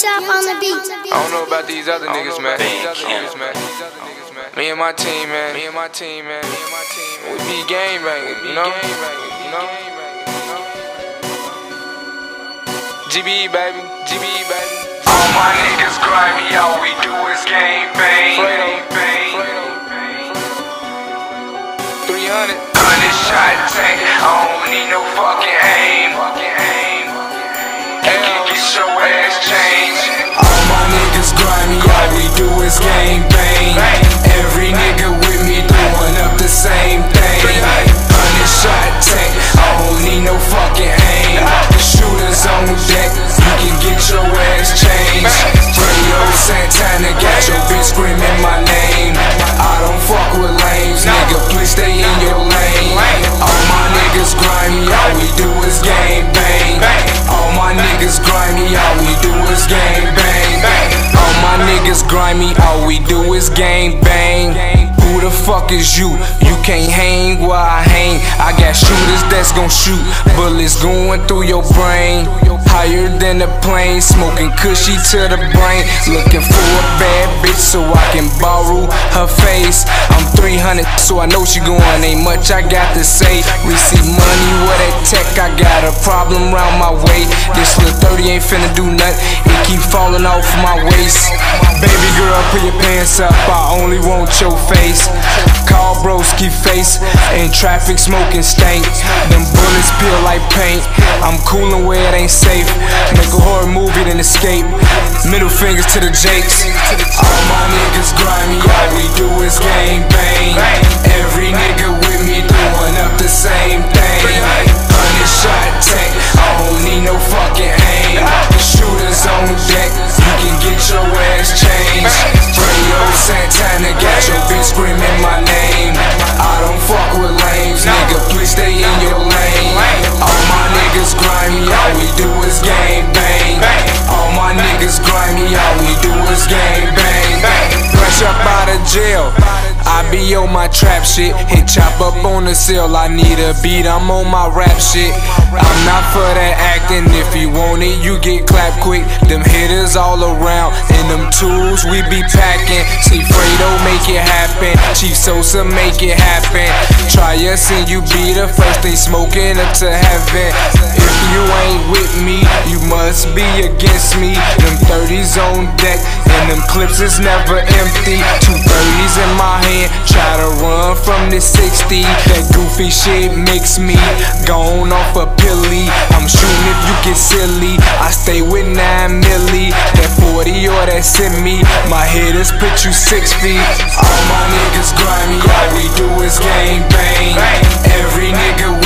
Top on the beat. I don't know about these other niggas, man. These other niggas, man. Me and my team, man. Me and my team, man. We be game banging, you know? You know? GBE, baby. GBE, baby. All my niggas grimy, all we do is game bang. Fredo. Fredo. 300. Hundred shot tank, I don't need no fucking bang. All my niggas grimy, all we do is gang bang. Who the fuck is you? You can't hang where I hang. I got shooters that's gon' shoot, bullets going through your brain. Higher than a plane, smoking cushy to the brain. Looking for a bad bitch so I can borrow her face. I'm 300, so I know she going. Ain't much I got to say. Receive money with that tech, I got a problem round my way. 30 ain't finna do nothing. It keep falling off my waist. Baby girl, put your pants up. I only want your face. Call broski face. In traffic, smoking stank. Them bullets peel like paint. I'm coolin' where it ain't safe. Make a horror movie, then escape. Middle fingers to the Jakes. All my niggas grimy, all we do is gang bang. Every screaming my name. I don't fuck with lames, nigga. Please stay in your lane. All my niggas grimy, all we do is gang bang. All my niggas grimy, all we do is gang bang. Fresh up out of jail. I be on my trap shit. Hit chop up on the cell. I need a beat. I'm on my rap shit. I'm not for that acting. If you want it, you get clapped quick. Them hitters all around. And them tools we be packing. See Fredo make it happen. Chief Sosa make it happen. Try us and you be the first thing smoking up to heaven. If you ain't with me, you must be against me. Them 30s on deck. And them clips is never empty. Two 30s in my hand, try to run from the 60. That goofy shit makes me gone off a pilly. I'm shooting if you get silly. I stay with 9 milli. That 40 or that semi. My hitters put you six feet. All my niggas grimy, all we do is gang bang. Every nigga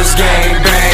is gang bang.